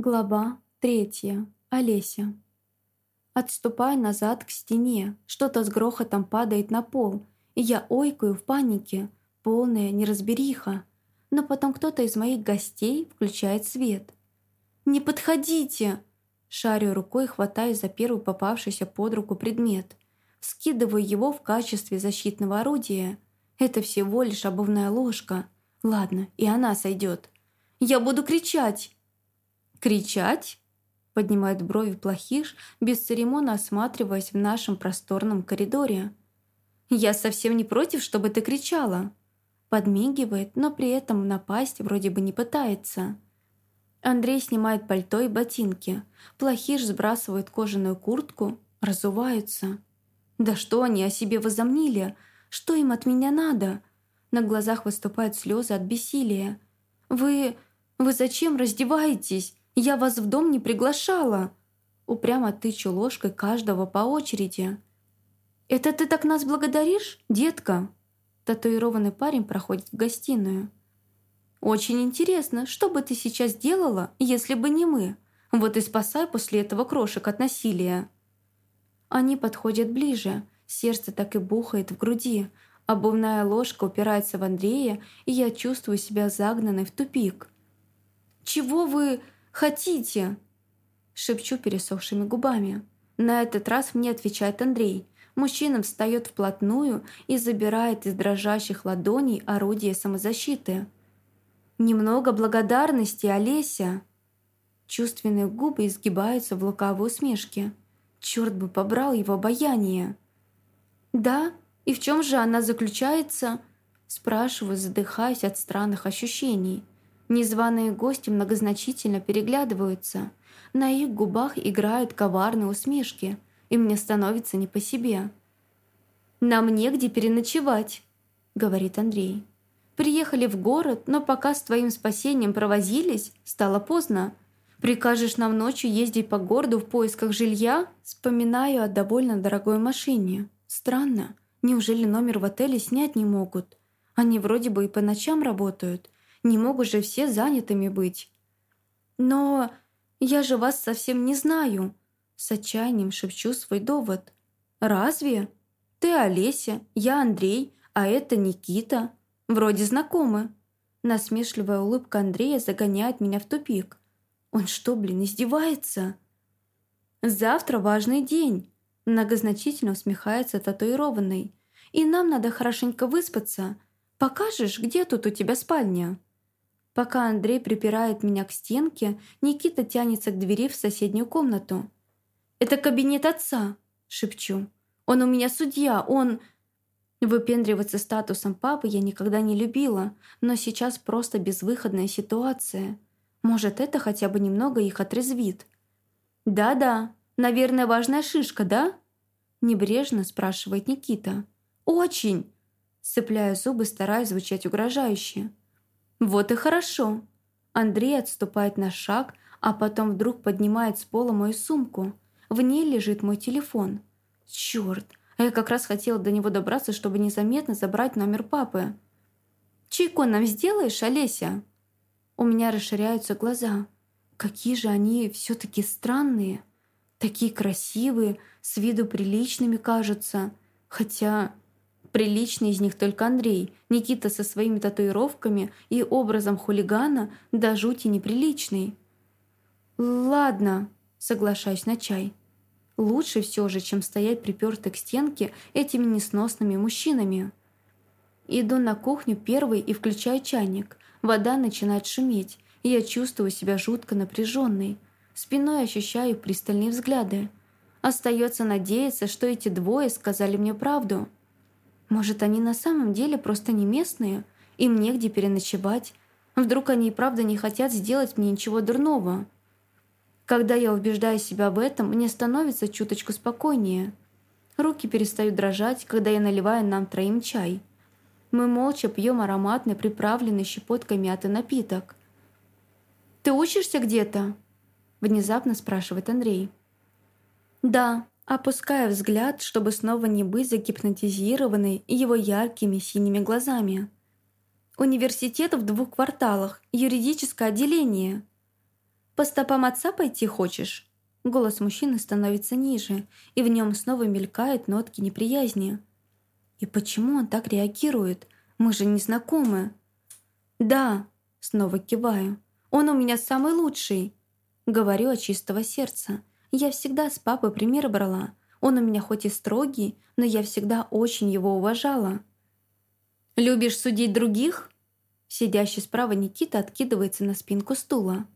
Глава третья. Олеся. Отступаю назад к стене. Что-то с грохотом падает на пол, и я ойкаю в панике. Полная неразбериха. Но потом кто-то из моих гостей включает свет. «Не подходите!» Шарю рукой, хватаю за первый попавшийся под руку предмет. Скидываю его в качестве защитного орудия. Это всего лишь обувная ложка. Ладно, и она сойдет. «Я буду кричать!» «Кричать?» — поднимает брови плохиш, бесцеремонно осматриваясь в нашем просторном коридоре. «Я совсем не против, чтобы ты кричала!» Подмигивает, но при этом напасть вроде бы не пытается. Андрей снимает пальто и ботинки. Плохиш сбрасывает кожаную куртку, разуваются. «Да что они о себе возомнили? Что им от меня надо?» На глазах выступают слезы от бессилия. «Вы... вы зачем раздеваетесь? Я вас в дом не приглашала!» Упрямо тычу ложкой каждого по очереди. «Это ты так нас благодаришь, детка?» Татуированный парень проходит в гостиную. «Очень интересно, что бы ты сейчас делала, если бы не мы? Вот и спасай после этого крошек от насилия». Они подходят ближе, сердце так и бухает в груди, обувная ложка упирается в Андрея, и я чувствую себя загнанной в тупик. «Чего вы...» хотите?» Шепчу пересохшими губами. На этот раз мне отвечает Андрей. Мужчина встает вплотную и забирает из дрожащих ладоней орудие самозащиты. «Немного благодарности, Олеся!» Чувственные губы изгибаются в лукавой усмешке. Черт бы побрал его обаяние. «Да? И в чем же она заключается?» Спрашиваю, задыхаясь от странных ощущений – Незваные гости многозначительно переглядываются. На их губах играют коварные усмешки, и мне становится не по себе. «Нам негде переночевать», — говорит Андрей. «Приехали в город, но пока с твоим спасением провозились, стало поздно. Прикажешь нам ночью ездить по городу в поисках жилья?» Вспоминаю о довольно дорогой машине. Странно, неужели номер в отеле снять не могут? Они вроде бы и по ночам работают, не могут же все занятыми быть. Но я же вас совсем не знаю. С отчаянием шепчу свой довод. Разве? Ты Олеся, я Андрей, а это Никита. Вроде знакомы. Насмешливая улыбка Андрея загоняет меня в тупик. Он что, блин, издевается? Завтра важный день. Многозначительно усмехается татуированный. И нам надо хорошенько выспаться. Покажешь, где тут у тебя спальня?» Пока Андрей припирает меня к стенке, Никита тянется к двери в соседнюю комнату. «Это кабинет отца», — шепчу. «Он у меня судья, он...» Выпендриваться статусом папы я никогда не любила, но сейчас просто безвыходная ситуация. Может, это хотя бы немного их отрезвит. «Да-да, наверное, важная шишка, да?» Небрежно спрашивает Никита. «Очень!» Сцепляю зубы, стараясь звучать угрожающе. «Вот и хорошо». Андрей отступает на шаг, а потом вдруг поднимает с пола мою сумку. В ней лежит мой телефон. Черт, а я как раз хотела до него добраться, чтобы незаметно забрать номер папы. «Чайку нам сделаешь, Олеся?» У меня расширяются глаза. Какие же они все таки странные. Такие красивые, с виду приличными кажутся. Хотя Приличный из них только Андрей, Никита со своими татуировками и образом хулигана до жути неприличный. «Ладно», — соглашаюсь на чай. «Лучше все же, чем стоять припертой к стенке этими несносными мужчинами». Иду на кухню первый и включаю чайник. Вода начинает шуметь, и я чувствую себя жутко напряженной. Спиной ощущаю пристальные взгляды. Остается надеяться, что эти двое сказали мне правду. Может, они на самом деле просто не местные? Им негде переночевать? Вдруг они и правда не хотят сделать мне ничего дурного? Когда я убеждаю себя в этом, мне становится чуточку спокойнее. Руки перестают дрожать, когда я наливаю нам троим чай. Мы молча пьем ароматный, приправленный щепоткой мяты напиток. «Ты учишься где-то?» Внезапно спрашивает Андрей. «Да», опуская взгляд, чтобы снова не быть загипнотизированной его яркими синими глазами. «Университет в двух кварталах, юридическое отделение». По стопам отца пойти хочешь?» Голос мужчины становится ниже, и в нем снова мелькают нотки неприязни. «И почему он так реагирует? Мы же не знакомы». «Да», — снова киваю. «Он у меня самый лучший». Говорю от чистого сердца. Я всегда с папой пример брала. Он у меня хоть и строгий, но я всегда очень его уважала. «Любишь судить других?» Сидящий справа Никита откидывается на спинку стула.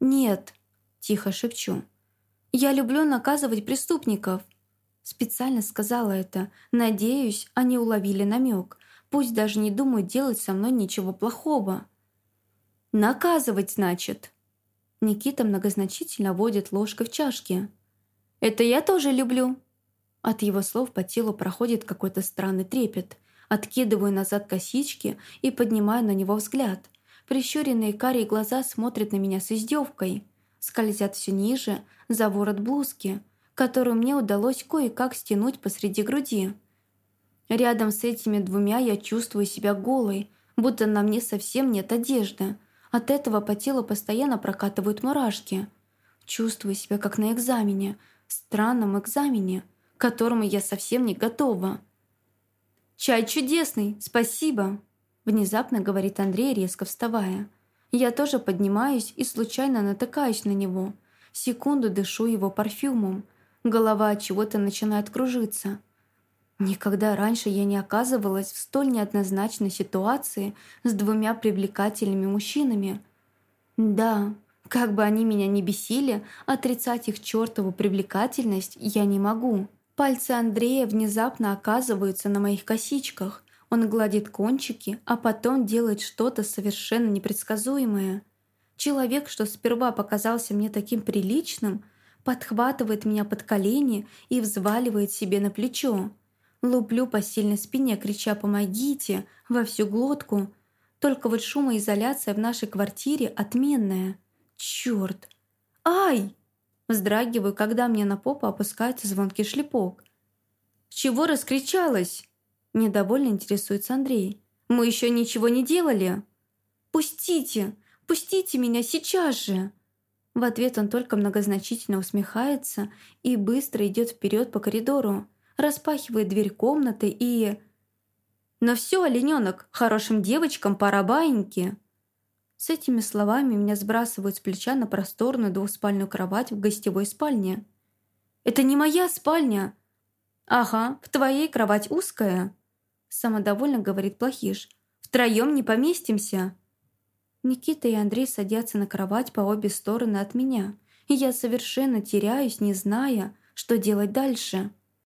«Нет», – тихо шепчу. «Я люблю наказывать преступников». Специально сказала это. Надеюсь, они уловили намек. Пусть даже не думают делать со мной ничего плохого. «Наказывать, значит?» Никита многозначительно водит ложкой в чашке. «Это я тоже люблю». От его слов по телу проходит какой-то странный трепет. Откидываю назад косички и поднимаю на него взгляд. Прищуренные карие глаза смотрят на меня с издевкой. Скользят все ниже, за ворот блузки, которую мне удалось кое-как стянуть посреди груди. Рядом с этими двумя я чувствую себя голой, будто на мне совсем нет одежды. От этого по телу постоянно прокатывают мурашки. Чувствую себя как на экзамене, странном экзамене, к которому я совсем не готова. «Чай чудесный, спасибо!» Внезапно говорит Андрей, резко вставая. Я тоже поднимаюсь и случайно натыкаюсь на него. Секунду дышу его парфюмом. Голова от чего-то начинает кружиться. Никогда раньше я не оказывалась в столь неоднозначной ситуации с двумя привлекательными мужчинами. Да, как бы они меня ни бесили, отрицать их чертову привлекательность я не могу. Пальцы Андрея внезапно оказываются на моих косичках. Он гладит кончики, а потом делает что-то совершенно непредсказуемое. Человек, что сперва показался мне таким приличным, подхватывает меня под колени и взваливает себе на плечо. Луплю по сильной спине, крича «помогите!» во всю глотку. Только вот шумоизоляция в нашей квартире отменная. Чёрт! Ай! Вздрагиваю, когда мне на попу опускается звонкий шлепок. «Чего раскричалась?» Недовольно интересуется Андрей. «Мы еще ничего не делали?» «Пустите! Пустите меня сейчас же!» В ответ он только многозначительно усмехается и быстро идет вперед по коридору, распахивает дверь комнаты и... «Но все, олененок, хорошим девочкам пора баиньки!» С этими словами меня сбрасывают с плеча на просторную двухспальную кровать в гостевой спальне. «Это не моя спальня!» «Ага, в твоей кровать узкая!» Самодовольно говорит Плохиш. «Втроем не поместимся!» Никита и Андрей садятся на кровать по обе стороны от меня, и я совершенно теряюсь, не зная, что делать дальше.